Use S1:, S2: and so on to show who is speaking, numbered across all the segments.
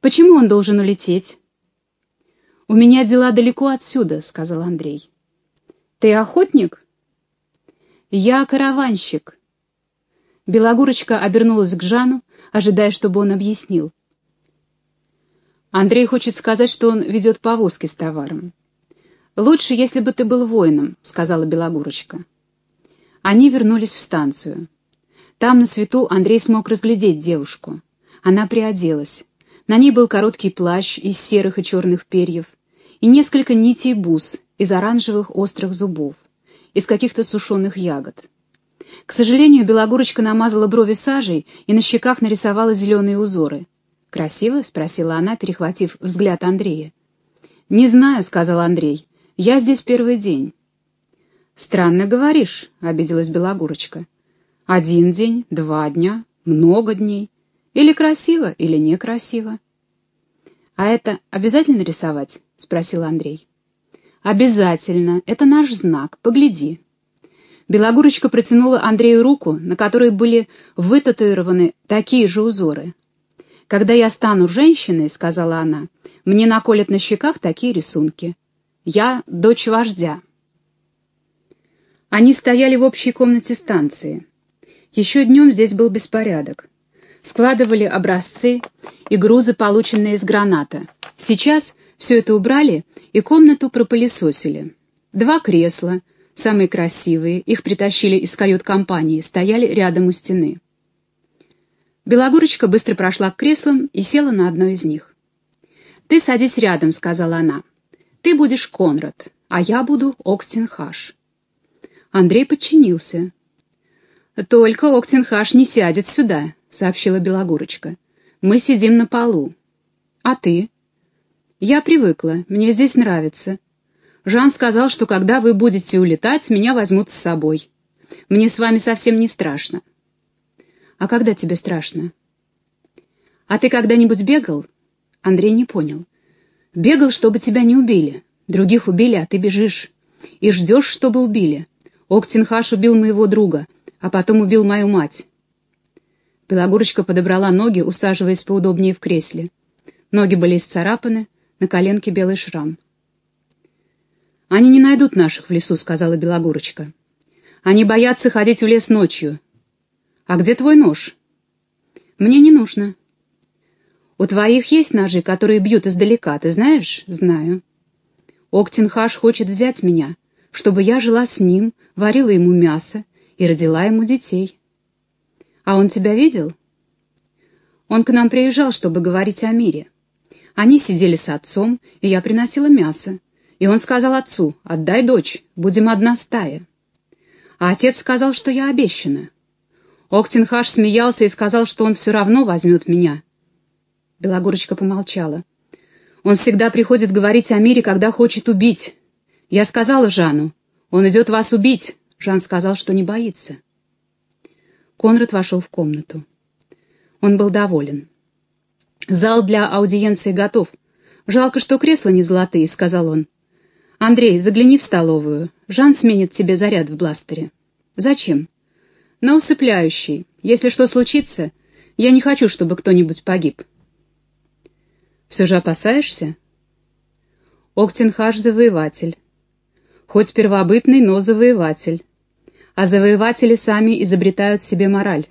S1: Почему он должен улететь?» «У меня дела далеко отсюда», — сказал Андрей. «Ты охотник?» «Я караванщик». Белогурочка обернулась к Жану, ожидая, чтобы он объяснил. Андрей хочет сказать, что он ведет повозки с товаром. «Лучше, если бы ты был воином», — сказала Белогурочка. Они вернулись в станцию. Там на свету Андрей смог разглядеть девушку. Она приоделась. На ней был короткий плащ из серых и черных перьев и несколько нитей бус из оранжевых острых зубов, из каких-то сушеных ягод. К сожалению, Белогурочка намазала брови сажей и на щеках нарисовала зеленые узоры. «Красиво?» — спросила она, перехватив взгляд Андрея. «Не знаю», — сказал Андрей. «Я здесь первый день». «Странно говоришь», — обиделась Белогурочка. «Один день, два дня, много дней. Или красиво, или некрасиво». «А это обязательно рисовать?» — спросил Андрей. «Обязательно. Это наш знак. Погляди». Белогурочка протянула Андрею руку, на которой были вытатуированы такие же узоры. «Когда я стану женщиной, — сказала она, — мне наколят на щеках такие рисунки. Я дочь вождя». Они стояли в общей комнате станции. Еще днем здесь был беспорядок. Складывали образцы и грузы, полученные из граната. Сейчас все это убрали и комнату пропылесосили. Два кресла, самые красивые, их притащили из кают-компании, стояли рядом у стены. Белогурочка быстро прошла к креслам и села на одно из них. «Ты садись рядом», — сказала она. «Ты будешь Конрад, а я буду Октенхаш». Андрей подчинился. «Только Октенхаш не сядет сюда», — сообщила Белогурочка. «Мы сидим на полу». «А ты?» «Я привыкла, мне здесь нравится. Жан сказал, что когда вы будете улетать, меня возьмут с собой. Мне с вами совсем не страшно». «А когда тебе страшно?» «А ты когда-нибудь бегал?» Андрей не понял. «Бегал, чтобы тебя не убили. Других убили, а ты бежишь. И ждешь, чтобы убили. Октинхаш убил моего друга, а потом убил мою мать. Белогурочка подобрала ноги, усаживаясь поудобнее в кресле. Ноги были исцарапаны, на коленке белый шрам. «Они не найдут наших в лесу», — сказала Белогурочка. «Они боятся ходить в лес ночью. А где твой нож?» «Мне не нужно». «У твоих есть ножи, которые бьют издалека, ты знаешь?» «Знаю». «Октинхаш хочет взять меня, чтобы я жила с ним, варила ему мясо и родила ему детей. А он тебя видел? Он к нам приезжал, чтобы говорить о мире. Они сидели с отцом, и я приносила мясо. И он сказал отцу, отдай дочь, будем одна стая. А отец сказал, что я обещана. Октенхаш смеялся и сказал, что он все равно возьмет меня. Белогорочка помолчала. Он всегда приходит говорить о мире, когда хочет убить. Я сказала Жану, он идет вас убить. Жан сказал, что не боится. Конрад вошел в комнату. Он был доволен. «Зал для аудиенции готов. Жалко, что кресла не золотые», — сказал он. «Андрей, загляни в столовую. Жан сменит тебе заряд в бластере». «Зачем?» «На усыпляющий. Если что случится, я не хочу, чтобы кто-нибудь погиб». «Все же опасаешься?» «Октенхаш — завоеватель. Хоть первобытный, но завоеватель. А завоеватели сами изобретают себе мораль.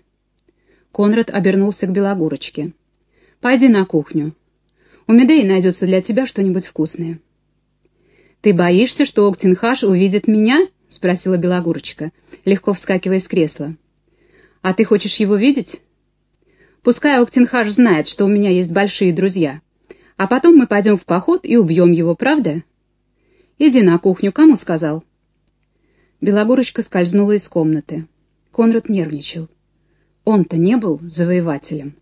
S1: Конрад обернулся к Белогорочке. «Пойди на кухню. У Медеи найдется для тебя что-нибудь вкусное». «Ты боишься, что Октенхаш увидит меня?» — спросила Белогорочка, легко вскакивая с кресла. «А ты хочешь его видеть?» «Пускай Октенхаш знает, что у меня есть большие друзья. А потом мы пойдем в поход и убьем его, правда?» «Иди на кухню, кому сказал?» Белогорочка скользнула из комнаты. Конрад нервничал. Он-то не был завоевателем.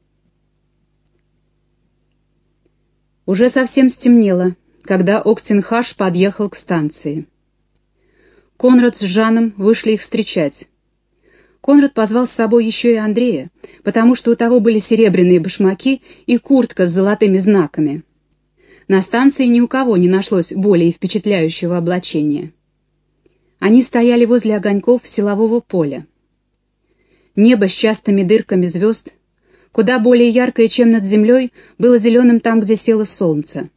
S1: Уже совсем стемнело, когда Октенхаш подъехал к станции. Конрад с Жаном вышли их встречать. Конрад позвал с собой еще и Андрея, потому что у того были серебряные башмаки и куртка с золотыми знаками — на станции ни у кого не нашлось более впечатляющего облачения. Они стояли возле огоньков силового поля. Небо с частыми дырками звезд, Куда более яркое, чем над землей, было зеленым там, где село солнце.